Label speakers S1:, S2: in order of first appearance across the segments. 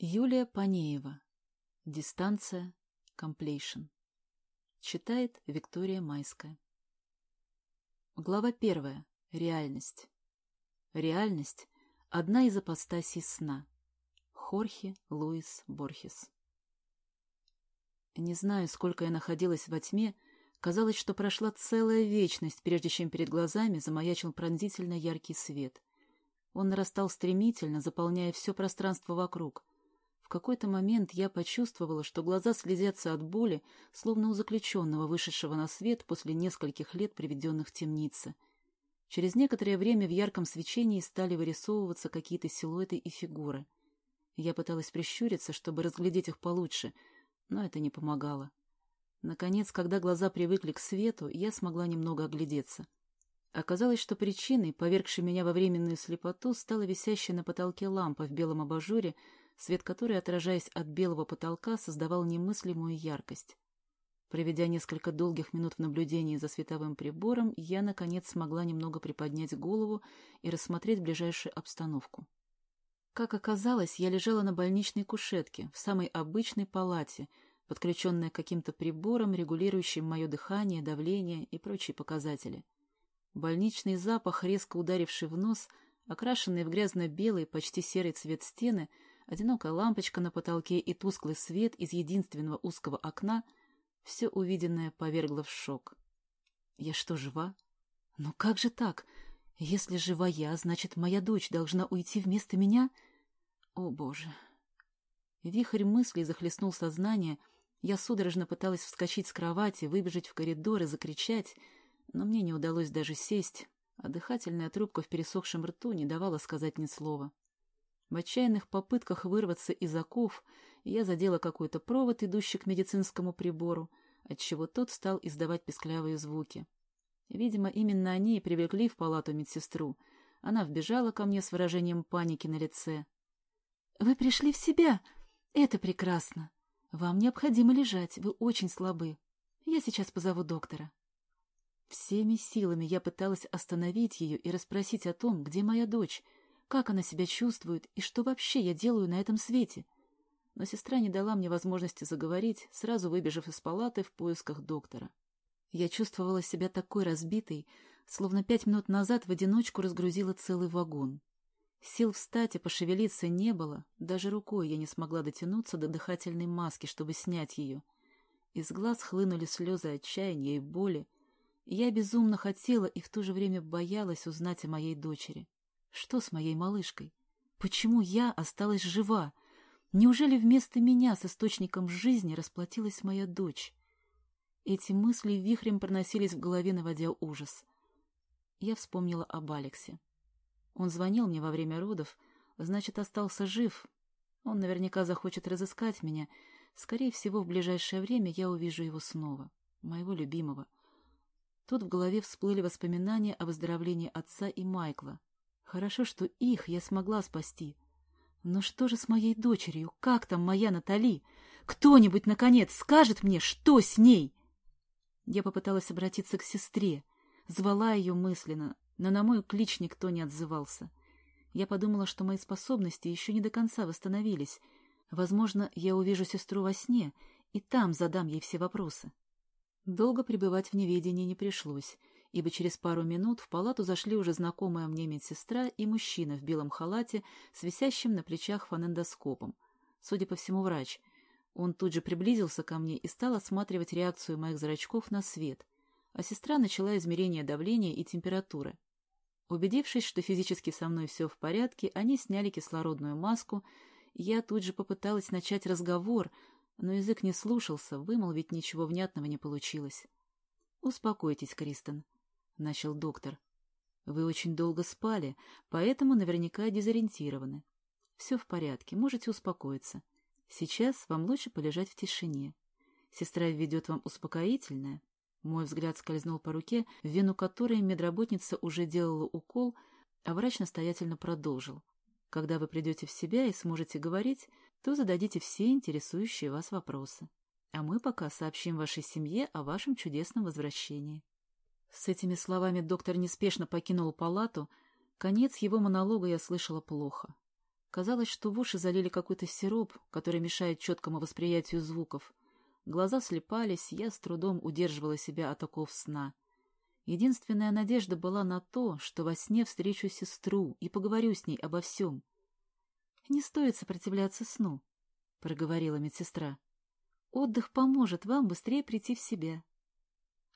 S1: Юлия Панеева. Дистанция. Комплейшн. Читает Виктория Майская. Глава первая. Реальность. Реальность – одна из апостасий сна. Хорхе Луис Борхес. Не знаю, сколько я находилась во тьме, казалось, что прошла целая вечность, прежде чем перед глазами замаячил пронзительно яркий свет. Он нарастал стремительно, заполняя все пространство вокруг – в какой-то момент я почувствовала, что глаза слезятся от боли, словно у заключенного, вышедшего на свет после нескольких лет, приведенных в темнице. Через некоторое время в ярком свечении стали вырисовываться какие-то силуэты и фигуры. Я пыталась прищуриться, чтобы разглядеть их получше, но это не помогало. Наконец, когда глаза привыкли к свету, я смогла немного оглядеться. Оказалось, что причиной, повергшей меня во временную слепоту, стала висящая на потолке лампа в белом абажуре, свет которой, отражаясь от белого потолка, создавал немыслимую яркость. Проведя несколько долгих минут в наблюдении за световым прибором, я, наконец, смогла немного приподнять голову и рассмотреть ближайшую обстановку. Как оказалось, я лежала на больничной кушетке, в самой обычной палате, подключенная к каким-то приборам, регулирующим мое дыхание, давление и прочие показатели. Больничный запах, резко ударивший в нос, окрашенный в грязно-белый, почти серый цвет стены — одинокая лампочка на потолке и тусклый свет из единственного узкого окна, все увиденное повергло в шок. Я что, жива? Но как же так? Если жива я, значит, моя дочь должна уйти вместо меня? О, Боже! Вихрь мыслей захлестнул сознание. Я судорожно пыталась вскочить с кровати, выбежать в коридор и закричать, но мне не удалось даже сесть, а дыхательная трубка в пересохшем рту не давала сказать ни слова. В отчаянных попытках вырваться из оков я задела какой-то провод, идущий к медицинскому прибору, отчего тот стал издавать песклявые звуки. Видимо, именно они и привлекли в палату медсестру. Она вбежала ко мне с выражением паники на лице. — Вы пришли в себя. Это прекрасно. Вам необходимо лежать, вы очень слабы. Я сейчас позову доктора. Всеми силами я пыталась остановить ее и расспросить о том, где моя дочь — как она себя чувствует и что вообще я делаю на этом свете. Но сестра не дала мне возможности заговорить, сразу выбежав из палаты в поисках доктора. Я чувствовала себя такой разбитой, словно пять минут назад в одиночку разгрузила целый вагон. Сил встать и пошевелиться не было, даже рукой я не смогла дотянуться до дыхательной маски, чтобы снять ее. Из глаз хлынули слезы отчаяния и боли, я безумно хотела и в то же время боялась узнать о моей дочери. Что с моей малышкой? Почему я осталась жива? Неужели вместо меня с источником жизни расплатилась моя дочь? Эти мысли вихрем проносились в голове, наводя ужас. Я вспомнила об Алексе. Он звонил мне во время родов, значит, остался жив. Он наверняка захочет разыскать меня. Скорее всего, в ближайшее время я увижу его снова, моего любимого. Тут в голове всплыли воспоминания о выздоровлении отца и Майкла. Хорошо, что их я смогла спасти. Но что же с моей дочерью? Как там моя Натали? Кто-нибудь, наконец, скажет мне, что с ней? Я попыталась обратиться к сестре, звала ее мысленно, но на мой клич никто не отзывался. Я подумала, что мои способности еще не до конца восстановились. Возможно, я увижу сестру во сне, и там задам ей все вопросы. Долго пребывать в неведении не пришлось ибо через пару минут в палату зашли уже знакомая мне медсестра и мужчина в белом халате с висящим на плечах фонендоскопом. Судя по всему, врач. Он тут же приблизился ко мне и стал осматривать реакцию моих зрачков на свет, а сестра начала измерение давления и температуры. Убедившись, что физически со мной все в порядке, они сняли кислородную маску, я тут же попыталась начать разговор, но язык не слушался, вымолвить ничего внятного не получилось. «Успокойтесь, Кристен», — начал доктор. «Вы очень долго спали, поэтому наверняка дезориентированы. Все в порядке, можете успокоиться. Сейчас вам лучше полежать в тишине. Сестра введет вам успокоительное». Мой взгляд скользнул по руке, в вену которой медработница уже делала укол, а врач настоятельно продолжил. «Когда вы придете в себя и сможете говорить, то зададите все интересующие вас вопросы. А мы пока сообщим вашей семье о вашем чудесном возвращении». С этими словами доктор неспешно покинул палату. Конец его монолога я слышала плохо. Казалось, что в уши залили какой-то сироп, который мешает четкому восприятию звуков. Глаза слепались, я с трудом удерживала себя от оков сна. Единственная надежда была на то, что во сне встречу сестру и поговорю с ней обо всем. — Не стоит сопротивляться сну, — проговорила медсестра. — Отдых поможет вам быстрее прийти в себя.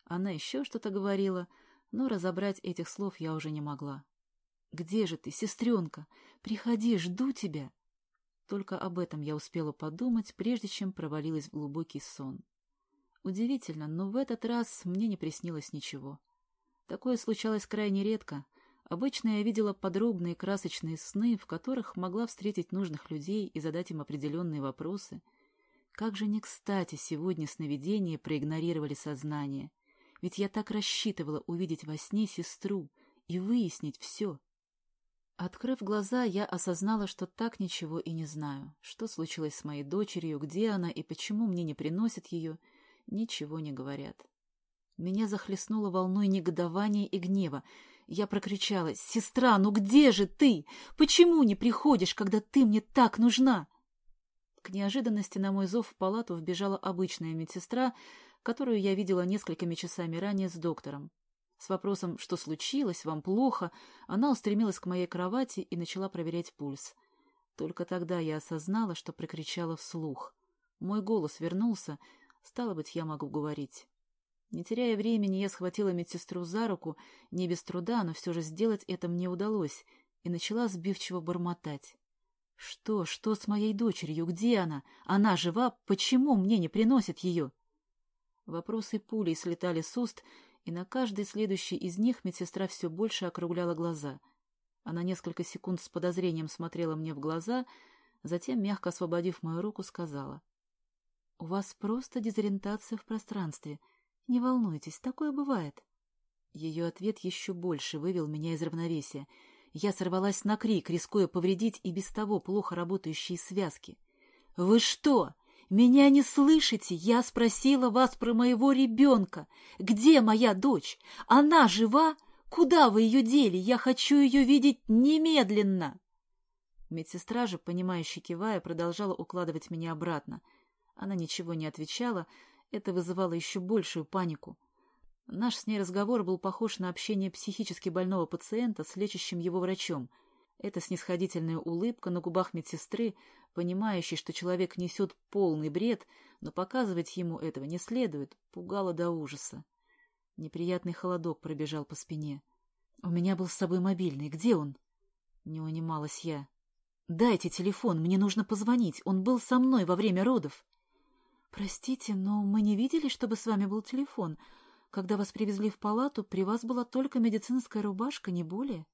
S1: Она еще что-то говорила, но разобрать этих слов я уже не могла. «Где же ты, сестренка? Приходи, жду тебя!» Только об этом я успела подумать, прежде чем провалилась в глубокий сон. Удивительно, но в этот раз мне не приснилось ничего. Такое случалось крайне редко. Обычно я видела подробные красочные сны, в которых могла встретить нужных людей и задать им определенные вопросы. Как же не кстати сегодня сновидения проигнорировали сознание. Ведь я так рассчитывала увидеть во сне сестру и выяснить все. Открыв глаза, я осознала, что так ничего и не знаю. Что случилось с моей дочерью, где она и почему мне не приносят ее, ничего не говорят. Меня захлестнуло волной негодования и гнева. Я прокричала, «Сестра, ну где же ты? Почему не приходишь, когда ты мне так нужна?» К неожиданности на мой зов в палату вбежала обычная медсестра, которую я видела несколькими часами ранее с доктором. С вопросом «Что случилось? Вам плохо?» она устремилась к моей кровати и начала проверять пульс. Только тогда я осознала, что прокричала вслух. Мой голос вернулся, стало быть, я могу говорить. Не теряя времени, я схватила медсестру за руку, не без труда, но все же сделать это мне удалось, и начала сбивчиво бормотать. «Что, что с моей дочерью? Где она? Она жива? Почему мне не приносят ее?» Вопросы пулей слетали с уст, и на каждый следующий из них медсестра все больше округляла глаза. Она несколько секунд с подозрением смотрела мне в глаза, затем, мягко освободив мою руку, сказала. — У вас просто дезориентация в пространстве. Не волнуйтесь, такое бывает. Ее ответ еще больше вывел меня из равновесия. Я сорвалась на крик, рискуя повредить и без того плохо работающие связки. — Вы что? «Меня не слышите? Я спросила вас про моего ребенка. Где моя дочь? Она жива? Куда вы ее дели? Я хочу ее видеть немедленно!» Медсестра же, понимающе кивая, продолжала укладывать меня обратно. Она ничего не отвечала, это вызывало еще большую панику. Наш с ней разговор был похож на общение психически больного пациента с лечащим его врачом. Эта снисходительная улыбка на губах медсестры понимающий, что человек несет полный бред, но показывать ему этого не следует, пугало до ужаса. Неприятный холодок пробежал по спине. «У меня был с собой мобильный. Где он?» Не унималась я. «Дайте телефон, мне нужно позвонить. Он был со мной во время родов». «Простите, но мы не видели, чтобы с вами был телефон. Когда вас привезли в палату, при вас была только медицинская рубашка, не более».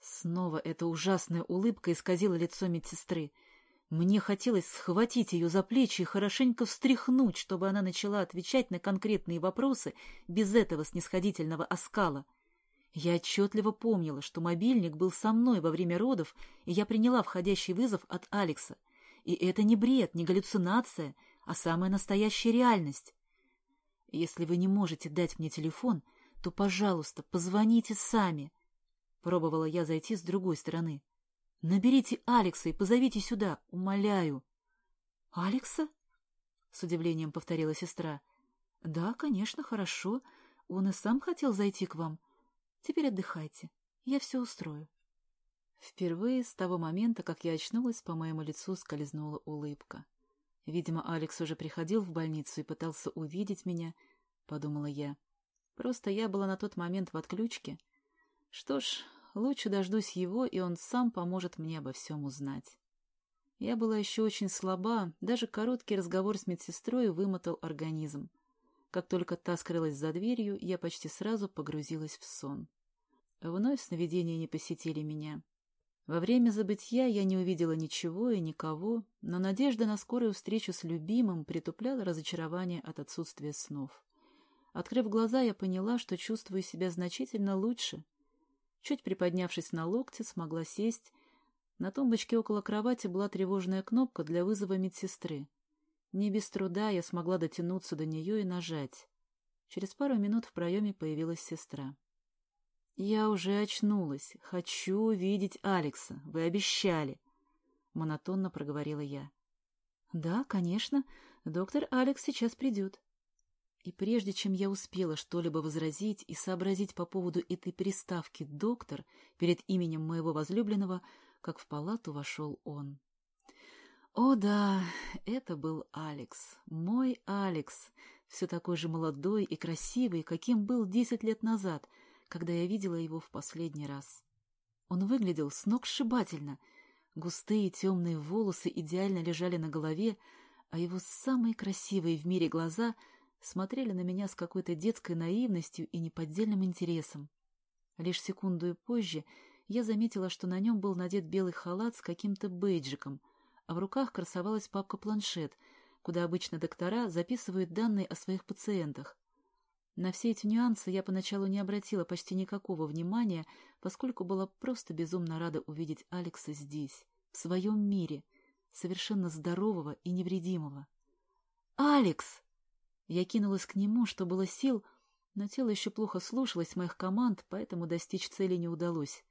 S1: Снова эта ужасная улыбка исказила лицо медсестры. Мне хотелось схватить ее за плечи и хорошенько встряхнуть, чтобы она начала отвечать на конкретные вопросы без этого снисходительного оскала. Я отчетливо помнила, что мобильник был со мной во время родов, и я приняла входящий вызов от Алекса. И это не бред, не галлюцинация, а самая настоящая реальность. Если вы не можете дать мне телефон, то, пожалуйста, позвоните сами. Пробовала я зайти с другой стороны. Наберите Алекса и позовите сюда, умоляю. — Алекса? — с удивлением повторила сестра. — Да, конечно, хорошо. Он и сам хотел зайти к вам. Теперь отдыхайте. Я все устрою. Впервые с того момента, как я очнулась, по моему лицу скользнула улыбка. Видимо, Алекс уже приходил в больницу и пытался увидеть меня, — подумала я. Просто я была на тот момент в отключке. Что ж, Лучше дождусь его, и он сам поможет мне обо всем узнать. Я была еще очень слаба, даже короткий разговор с медсестрой вымотал организм. Как только та скрылась за дверью, я почти сразу погрузилась в сон. Вновь сновидения не посетили меня. Во время забытья я не увидела ничего и никого, но надежда на скорую встречу с любимым притупляла разочарование от отсутствия снов. Открыв глаза, я поняла, что чувствую себя значительно лучше — Чуть приподнявшись на локте, смогла сесть. На тумбочке около кровати была тревожная кнопка для вызова медсестры. Не без труда я смогла дотянуться до нее и нажать. Через пару минут в проеме появилась сестра. «Я уже очнулась. Хочу видеть Алекса. Вы обещали». монотонно проговорила я. «Да, конечно. Доктор Алекс сейчас придет». И прежде чем я успела что-либо возразить и сообразить по поводу этой приставки «доктор» перед именем моего возлюбленного, как в палату вошел он. О да, это был Алекс, мой Алекс, все такой же молодой и красивый, каким был десять лет назад, когда я видела его в последний раз. Он выглядел сногсшибательно. Густые темные волосы идеально лежали на голове, а его самые красивые в мире глаза смотрели на меня с какой-то детской наивностью и неподдельным интересом. Лишь секунду позже я заметила, что на нем был надет белый халат с каким-то бейджиком, а в руках красовалась папка-планшет, куда обычно доктора записывают данные о своих пациентах. На все эти нюансы я поначалу не обратила почти никакого внимания, поскольку была просто безумно рада увидеть Алекса здесь, в своем мире, совершенно здорового и невредимого. «Алекс!» Я кинулась к нему, что было сил, но тело еще плохо слушалось моих команд, поэтому достичь цели не удалось.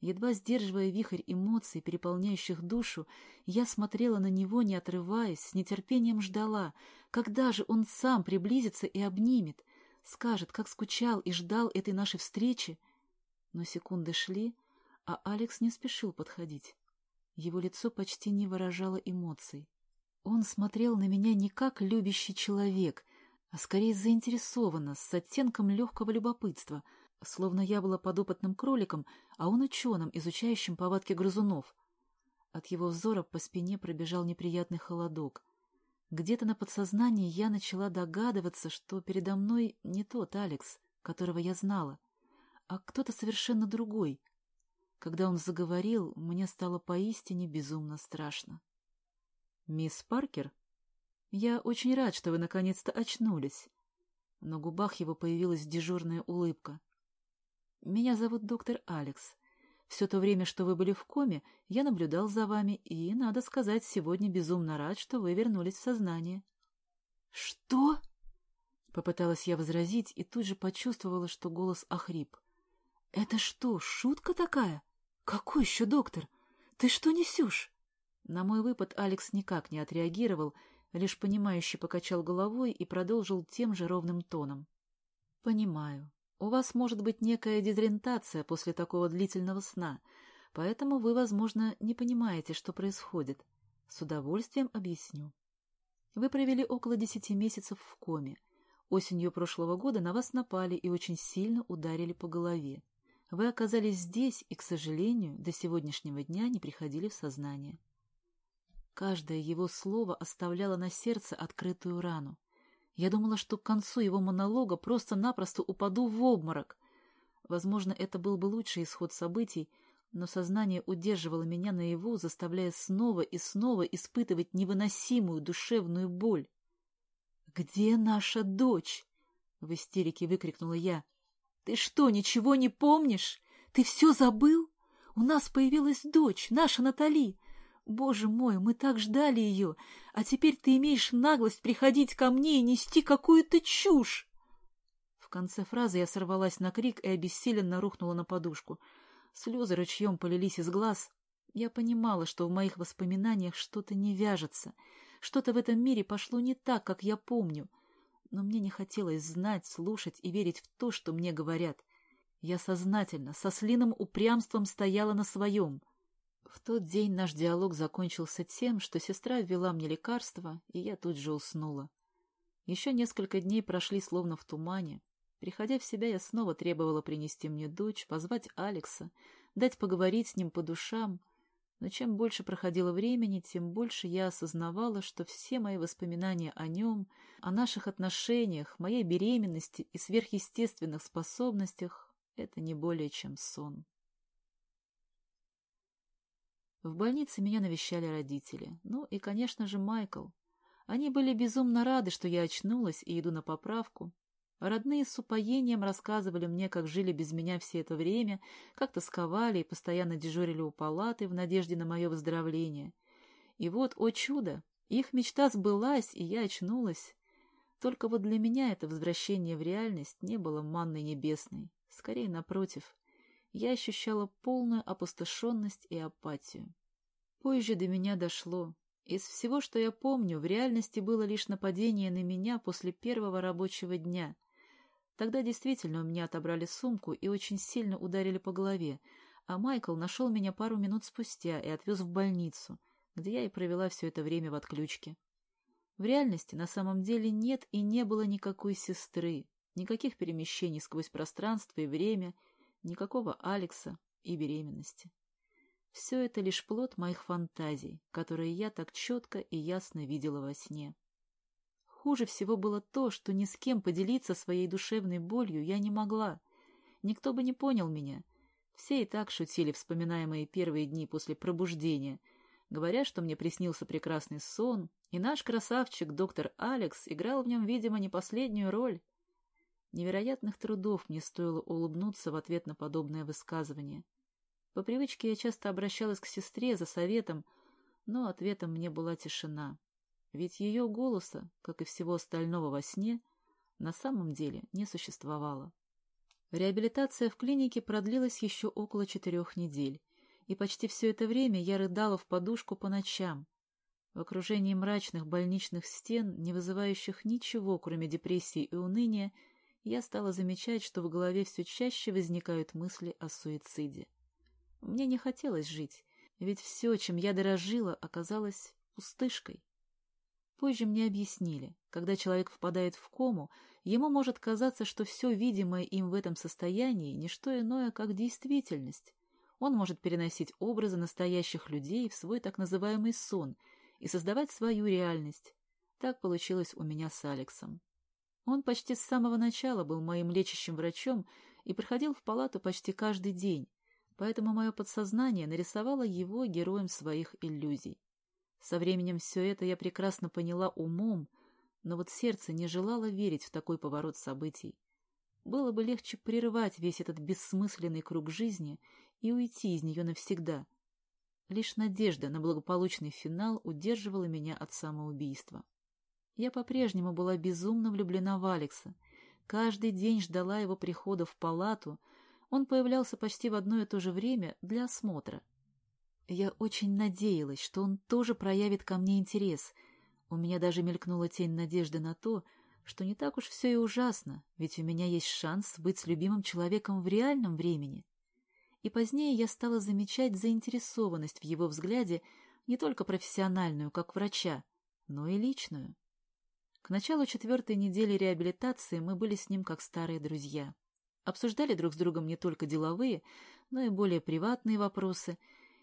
S1: Едва сдерживая вихрь эмоций, переполняющих душу, я смотрела на него, не отрываясь, с нетерпением ждала, когда же он сам приблизится и обнимет, скажет, как скучал и ждал этой нашей встречи. Но секунды шли, а Алекс не спешил подходить. Его лицо почти не выражало эмоций. Он смотрел на меня не как любящий человек, а скорее заинтересованно, с оттенком легкого любопытства, словно я была подопытным кроликом, а он ученым, изучающим повадки грызунов. От его взора по спине пробежал неприятный холодок. Где-то на подсознании я начала догадываться, что передо мной не тот Алекс, которого я знала, а кто-то совершенно другой. Когда он заговорил, мне стало поистине безумно страшно. «Мисс Паркер, я очень рад, что вы наконец-то очнулись». На губах его появилась дежурная улыбка. «Меня зовут доктор Алекс. Все то время, что вы были в коме, я наблюдал за вами и, надо сказать, сегодня безумно рад, что вы вернулись в сознание. — Что? — попыталась я возразить и тут же почувствовала, что голос охрип. — Это что, шутка такая? Какой еще доктор? Ты что несешь? На мой выпад Алекс никак не отреагировал, лишь понимающе покачал головой и продолжил тем же ровным тоном. — Понимаю. У вас может быть некая дезориентация после такого длительного сна, поэтому вы, возможно, не понимаете, что происходит. С удовольствием объясню. Вы провели около десяти месяцев в коме. Осенью прошлого года на вас напали и очень сильно ударили по голове. Вы оказались здесь и, к сожалению, до сегодняшнего дня не приходили в сознание. Каждое его слово оставляло на сердце открытую рану. Я думала, что к концу его монолога просто-напросто упаду в обморок. Возможно, это был бы лучший исход событий, но сознание удерживало меня наяву, заставляя снова и снова испытывать невыносимую душевную боль. «Где наша дочь?» — в истерике выкрикнула я. «Ты что, ничего не помнишь? Ты все забыл? У нас появилась дочь, наша Натали. Боже мой, мы так ждали ее, а теперь ты имеешь наглость приходить ко мне и нести какую-то чушь!» В конце фразы я сорвалась на крик и обессиленно рухнула на подушку. Слезы ручьем полились из глаз. Я понимала, что в моих воспоминаниях что-то не вяжется, что-то в этом мире пошло не так, как я помню. Но мне не хотелось знать, слушать и верить в то, что мне говорят. Я сознательно, со слиным упрямством стояла на своем — в тот день наш диалог закончился тем, что сестра ввела мне лекарство, и я тут же уснула. Еще несколько дней прошли словно в тумане. Приходя в себя, я снова требовала принести мне дочь, позвать Алекса, дать поговорить с ним по душам. Но чем больше проходило времени, тем больше я осознавала, что все мои воспоминания о нем, о наших отношениях, моей беременности и сверхъестественных способностях — это не более чем сон. В больнице меня навещали родители. Ну и, конечно же, Майкл. Они были безумно рады, что я очнулась и иду на поправку. Родные с упоением рассказывали мне, как жили без меня все это время, как тосковали и постоянно дежурили у палаты в надежде на мое выздоровление. И вот, о чудо, их мечта сбылась, и я очнулась. Только вот для меня это возвращение в реальность не было манной небесной. Скорее, напротив, я ощущала полную опустошенность и апатию. Позже до меня дошло. Из всего, что я помню, в реальности было лишь нападение на меня после первого рабочего дня. Тогда действительно у меня отобрали сумку и очень сильно ударили по голове, а Майкл нашел меня пару минут спустя и отвез в больницу, где я и провела все это время в отключке. В реальности на самом деле нет и не было никакой сестры, никаких перемещений сквозь пространство и время, никакого Алекса и беременности. Все это лишь плод моих фантазий, которые я так четко и ясно видела во сне. Хуже всего было то, что ни с кем поделиться своей душевной болью я не могла. Никто бы не понял меня. Все и так шутили, вспоминая мои первые дни после пробуждения, говоря, что мне приснился прекрасный сон, и наш красавчик, доктор Алекс, играл в нем, видимо, не последнюю роль. Невероятных трудов мне стоило улыбнуться в ответ на подобное высказывание. По привычке я часто обращалась к сестре за советом, но ответом мне была тишина. Ведь ее голоса, как и всего остального во сне, на самом деле не существовало. Реабилитация в клинике продлилась еще около четырех недель, и почти все это время я рыдала в подушку по ночам. В окружении мрачных больничных стен, не вызывающих ничего, кроме депрессии и уныния, я стала замечать, что в голове все чаще возникают мысли о суициде. Мне не хотелось жить, ведь все, чем я дорожила, оказалось пустышкой. Позже мне объяснили, когда человек впадает в кому, ему может казаться, что все видимое им в этом состоянии – не что иное, как действительность. Он может переносить образы настоящих людей в свой так называемый сон и создавать свою реальность. Так получилось у меня с Алексом. Он почти с самого начала был моим лечащим врачом и приходил в палату почти каждый день, поэтому мое подсознание нарисовало его героем своих иллюзий. Со временем все это я прекрасно поняла умом, но вот сердце не желало верить в такой поворот событий. Было бы легче прервать весь этот бессмысленный круг жизни и уйти из нее навсегда. Лишь надежда на благополучный финал удерживала меня от самоубийства. Я по-прежнему была безумно влюблена в Алекса. Каждый день ждала его прихода в палату — он появлялся почти в одно и то же время для осмотра. Я очень надеялась, что он тоже проявит ко мне интерес. У меня даже мелькнула тень надежды на то, что не так уж все и ужасно, ведь у меня есть шанс быть с любимым человеком в реальном времени. И позднее я стала замечать заинтересованность в его взгляде не только профессиональную, как врача, но и личную. К началу четвертой недели реабилитации мы были с ним как старые друзья. Обсуждали друг с другом не только деловые, но и более приватные вопросы.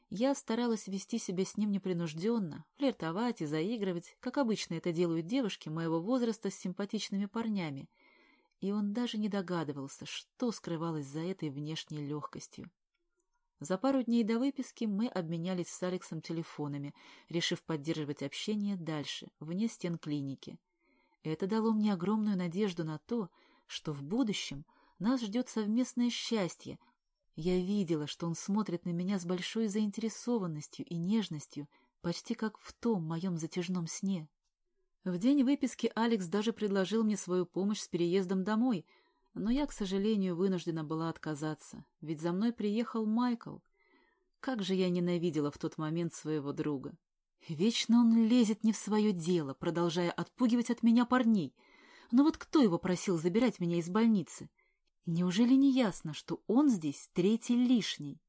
S1: Я старалась вести себя с ним непринужденно, флиртовать и заигрывать, как обычно это делают девушки моего возраста с симпатичными парнями. И он даже не догадывался, что скрывалось за этой внешней легкостью. За пару дней до выписки мы обменялись с Алексом телефонами, решив поддерживать общение дальше, вне стен клиники. Это дало мне огромную надежду на то, что в будущем нас ждет совместное счастье. Я видела, что он смотрит на меня с большой заинтересованностью и нежностью, почти как в том моем затяжном сне. В день выписки Алекс даже предложил мне свою помощь с переездом домой, но я, к сожалению, вынуждена была отказаться, ведь за мной приехал Майкл. Как же я ненавидела в тот момент своего друга. Вечно он лезет не в свое дело, продолжая отпугивать от меня парней. Но вот кто его просил забирать меня из больницы? — Неужели не ясно, что он здесь третий лишний?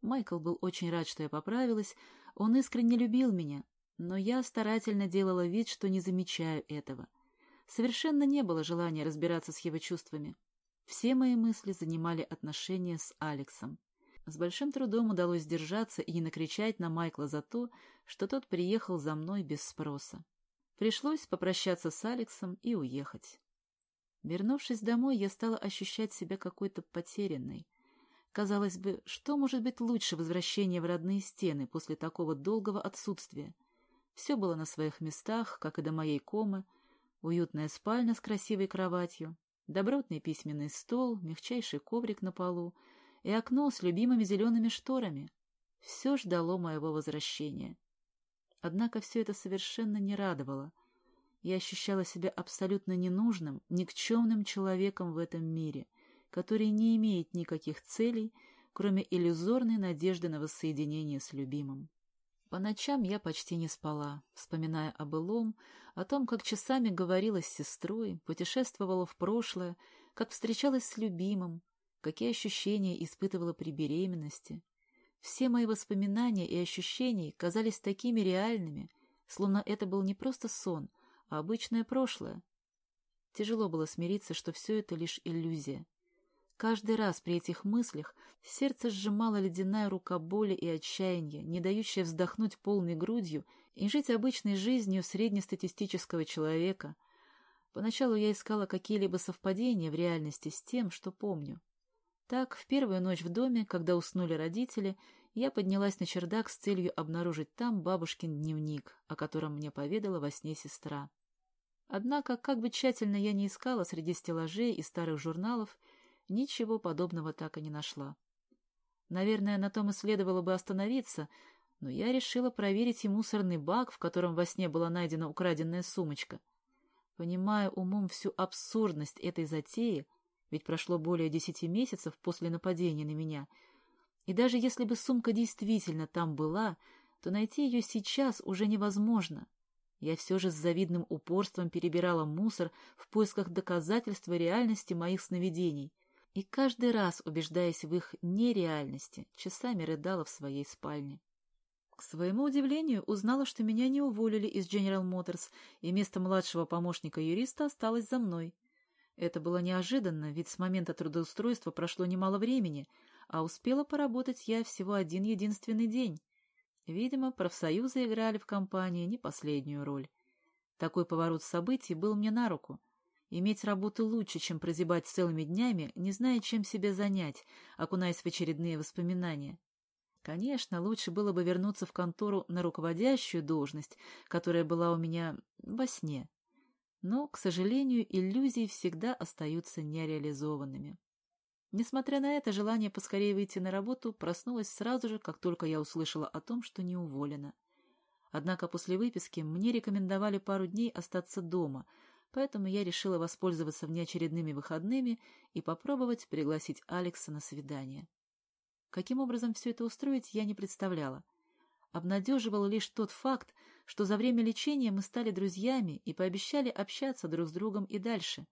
S1: Майкл был очень рад, что я поправилась, он искренне любил меня, но я старательно делала вид, что не замечаю этого. Совершенно не было желания разбираться с его чувствами. Все мои мысли занимали отношения с Алексом. С большим трудом удалось сдержаться и не накричать на Майкла за то, что тот приехал за мной без спроса. Пришлось попрощаться с Алексом и уехать. Вернувшись домой, я стала ощущать себя какой-то потерянной. Казалось бы, что может быть лучше возвращения в родные стены после такого долгого отсутствия? Все было на своих местах, как и до моей комы, уютная спальня с красивой кроватью, добротный письменный стол, мягчайший коврик на полу и окно с любимыми зелеными шторами. Все ждало моего возвращения. Однако все это совершенно не радовало — я ощущала себя абсолютно ненужным, никчемным человеком в этом мире, который не имеет никаких целей, кроме иллюзорной надежды на воссоединение с любимым. По ночам я почти не спала, вспоминая о былом, о том, как часами говорила с сестрой, путешествовала в прошлое, как встречалась с любимым, какие ощущения испытывала при беременности. Все мои воспоминания и ощущения казались такими реальными, словно это был не просто сон, а обычное прошлое. Тяжело было смириться, что все это лишь иллюзия. Каждый раз при этих мыслях сердце сжимало ледяная рука боли и отчаяния, не дающая вздохнуть полной грудью и жить обычной жизнью среднестатистического человека. Поначалу я искала какие-либо совпадения в реальности с тем, что помню. Так, в первую ночь в доме, когда уснули родители, я поднялась на чердак с целью обнаружить там бабушкин дневник, о котором мне поведала во сне сестра. Однако, как бы тщательно я не искала среди стеллажей и старых журналов, ничего подобного так и не нашла. Наверное, на том и следовало бы остановиться, но я решила проверить и мусорный бак, в котором во сне была найдена украденная сумочка. Понимая умом всю абсурдность этой затеи, ведь прошло более десяти месяцев после нападения на меня, и даже если бы сумка действительно там была, то найти ее сейчас уже невозможно. Я все же с завидным упорством перебирала мусор в поисках доказательства реальности моих сновидений — и каждый раз, убеждаясь в их нереальности, часами рыдала в своей спальне. К своему удивлению, узнала, что меня не уволили из General Motors, и место младшего помощника юриста осталось за мной. Это было неожиданно, ведь с момента трудоустройства прошло немало времени, а успела поработать я всего один единственный день. Видимо, профсоюзы играли в компании не последнюю роль. Такой поворот событий был мне на руку — Иметь работу лучше, чем прозябать целыми днями, не зная, чем себя занять, окунаясь в очередные воспоминания. Конечно, лучше было бы вернуться в контору на руководящую должность, которая была у меня во сне. Но, к сожалению, иллюзии всегда остаются нереализованными. Несмотря на это, желание поскорее выйти на работу проснулось сразу же, как только я услышала о том, что не уволена. Однако после выписки мне рекомендовали пару дней остаться дома — поэтому я решила воспользоваться внеочередными выходными и попробовать пригласить Алекса на свидание. Каким образом все это устроить, я не представляла. Обнадеживал лишь тот факт, что за время лечения мы стали друзьями и пообещали общаться друг с другом и дальше.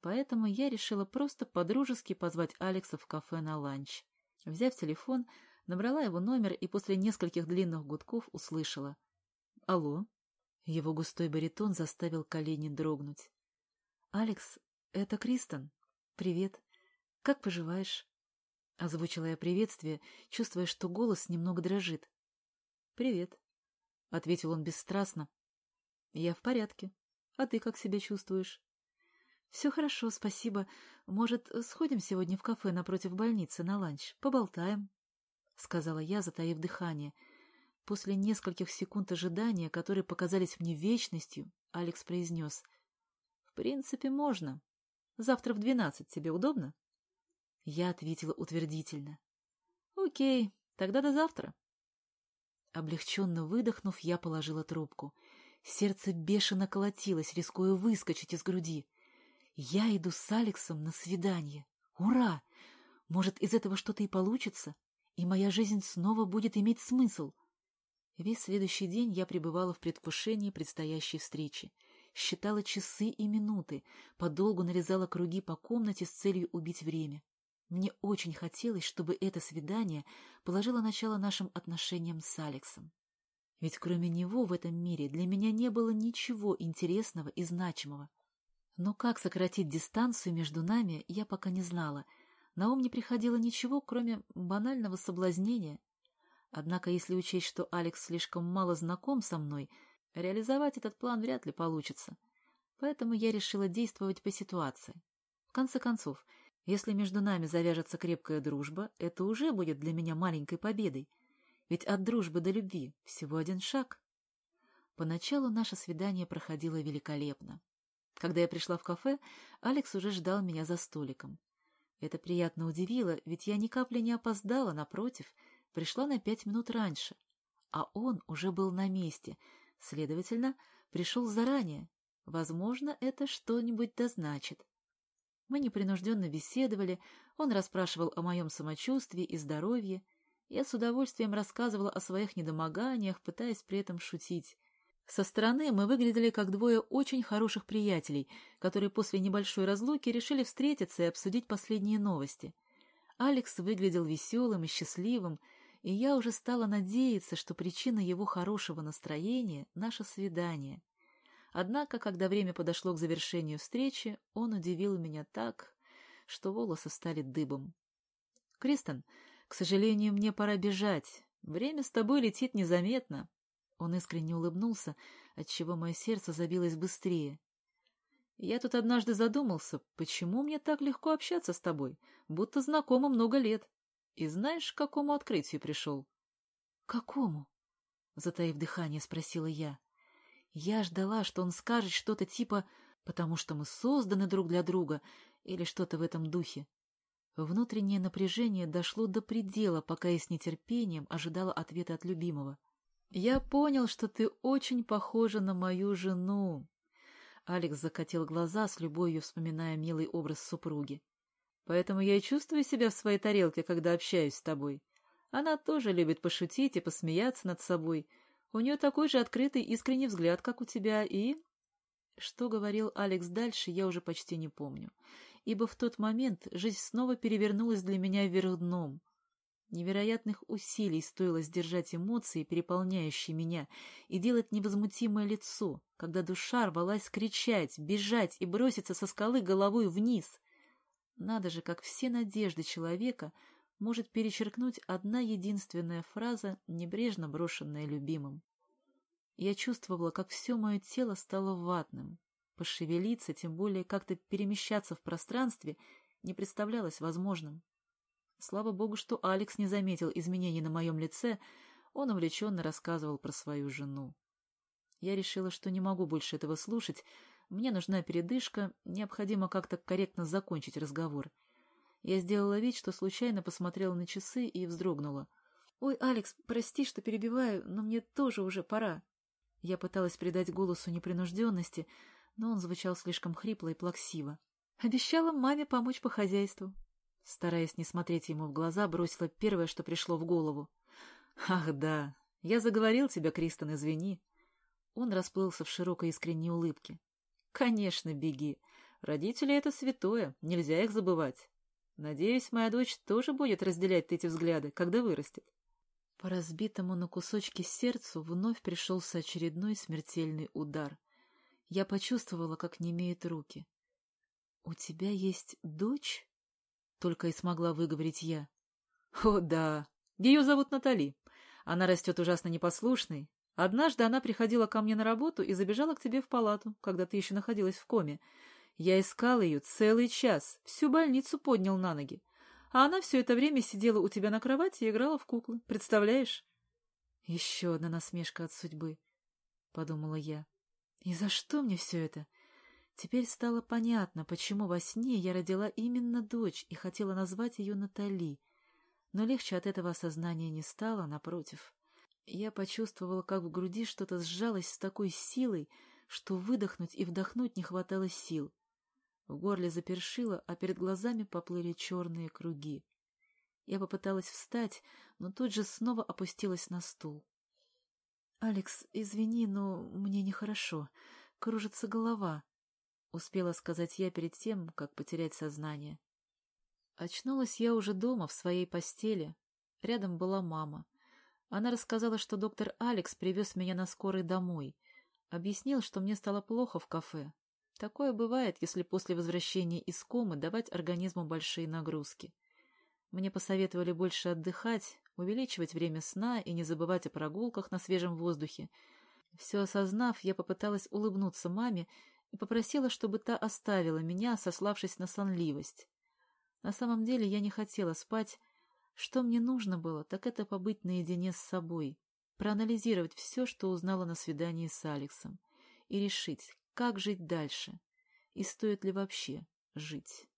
S1: Поэтому я решила просто подружески позвать Алекса в кафе на ланч. Взяв телефон, набрала его номер и после нескольких длинных гудков услышала. «Алло?» Его густой баритон заставил колени дрогнуть. «Алекс, это Кристен. Привет. Как поживаешь?» Озвучила я приветствие, чувствуя, что голос немного дрожит. «Привет», — ответил он бесстрастно. «Я в порядке. А ты как себя чувствуешь?» «Все хорошо, спасибо. Может, сходим сегодня в кафе напротив больницы на ланч? Поболтаем?» — сказала я, затаив дыхание — После нескольких секунд ожидания, которые показались мне вечностью, Алекс произнес. — В принципе, можно. Завтра в двенадцать тебе удобно? Я ответила утвердительно. — Окей, тогда до завтра. Облегченно выдохнув, я положила трубку. Сердце бешено колотилось, рискуя выскочить из груди. Я иду с Алексом на свидание. Ура! Может, из этого что-то и получится, и моя жизнь снова будет иметь смысл. Весь следующий день я пребывала в предвкушении предстоящей встречи. Считала часы и минуты, подолгу нарезала круги по комнате с целью убить время. Мне очень хотелось, чтобы это свидание положило начало нашим отношениям с Алексом. Ведь кроме него в этом мире для меня не было ничего интересного и значимого. Но как сократить дистанцию между нами, я пока не знала. На ум не приходило ничего, кроме банального соблазнения Однако, если учесть, что Алекс слишком мало знаком со мной, реализовать этот план вряд ли получится. Поэтому я решила действовать по ситуации. В конце концов, если между нами завяжется крепкая дружба, это уже будет для меня маленькой победой. Ведь от дружбы до любви всего один шаг. Поначалу наше свидание проходило великолепно. Когда я пришла в кафе, Алекс уже ждал меня за столиком. Это приятно удивило, ведь я ни капли не опоздала, напротив — пришла на пять минут раньше, а он уже был на месте, следовательно, пришел заранее. Возможно, это что-нибудь дозначит. Мы непринужденно беседовали, он расспрашивал о моем самочувствии и здоровье. Я с удовольствием рассказывала о своих недомоганиях, пытаясь при этом шутить. Со стороны мы выглядели как двое очень хороших приятелей, которые после небольшой разлуки решили встретиться и обсудить последние новости. Алекс выглядел веселым и счастливым, и я уже стала надеяться, что причина его хорошего настроения — наше свидание. Однако, когда время подошло к завершению встречи, он удивил меня так, что волосы стали дыбом. «Кристен, к сожалению, мне пора бежать. Время с тобой летит незаметно. Он искренне улыбнулся, отчего мое сердце забилось быстрее. Я тут однажды задумался, почему мне так легко общаться с тобой, будто знакомо много лет. И знаешь, к какому открытию пришел? — Какому? — затаив дыхание, спросила я. Я ждала, что он скажет что-то типа «потому что мы созданы друг для друга» или что-то в этом духе. Внутреннее напряжение дошло до предела, пока я с нетерпением ожидала ответа от любимого. «Я понял, что ты очень похожа на мою жену». Алекс закатил глаза с любовью, вспоминая милый образ супруги. «Поэтому я и чувствую себя в своей тарелке, когда общаюсь с тобой. Она тоже любит пошутить и посмеяться над собой. У нее такой же открытый искренний взгляд, как у тебя, и...» Что говорил Алекс дальше, я уже почти не помню ибо в тот момент жизнь снова перевернулась для меня вверх дном. Невероятных усилий стоило сдержать эмоции, переполняющие меня, и делать невозмутимое лицо, когда душа рвалась кричать, бежать и броситься со скалы головой вниз. Надо же, как все надежды человека может перечеркнуть одна единственная фраза, небрежно брошенная любимым. Я чувствовала, как все мое тело стало ватным, Пошевелиться, тем более как-то перемещаться в пространстве, не представлялось возможным. Слава богу, что Алекс не заметил изменений на моем лице, он увлеченно рассказывал про свою жену. Я решила, что не могу больше этого слушать, мне нужна передышка, необходимо как-то корректно закончить разговор. Я сделала вид, что случайно посмотрела на часы и вздрогнула. «Ой, Алекс, прости, что перебиваю, но мне тоже уже пора». Я пыталась придать голосу непринужденности, но он звучал слишком хрипло и плаксиво. Обещала маме помочь по хозяйству. Стараясь не смотреть ему в глаза, бросила первое, что пришло в голову. «Ах, да! Я заговорил тебя, Кристен, извини!» Он расплылся в широкой искренней улыбке. «Конечно, беги. Родители — это святое, нельзя их забывать. Надеюсь, моя дочь тоже будет разделять эти взгляды, когда вырастет». По разбитому на кусочки сердцу вновь пришелся очередной смертельный удар — я почувствовала, как немеют руки. — У тебя есть дочь? — только и смогла выговорить я. — О, да. Ее зовут Натали. Она растет ужасно непослушной. Однажды она приходила ко мне на работу и забежала к тебе в палату, когда ты еще находилась в коме. Я искал ее целый час, всю больницу поднял на ноги. А она все это время сидела у тебя на кровати и играла в куклы. Представляешь? — Еще одна насмешка от судьбы, — подумала я. И за что мне все это? Теперь стало понятно, почему во сне я родила именно дочь и хотела назвать ее Натали. Но легче от этого осознания не стало, напротив. Я почувствовала, как в груди что-то сжалось с такой силой, что выдохнуть и вдохнуть не хватало сил. В горле запершило, а перед глазами поплыли черные круги. Я попыталась встать, но тут же снова опустилась на стул. «Алекс, извини, но мне нехорошо. Кружится голова», — успела сказать я перед тем, как потерять сознание. Очнулась я уже дома, в своей постели. Рядом была мама. Она рассказала, что доктор Алекс привез меня на скорой домой. Объяснил, что мне стало плохо в кафе. Такое бывает, если после возвращения из комы давать организму большие нагрузки. Мне посоветовали больше отдыхать, увеличивать время сна и не забывать о прогулках на свежем воздухе. Все осознав, я попыталась улыбнуться маме и попросила, чтобы та оставила меня, сославшись на сонливость. На самом деле я не хотела спать. Что мне нужно было, так это побыть наедине с собой, проанализировать все, что узнала на свидании с Алексом, и решить, как жить дальше, и стоит ли вообще жить.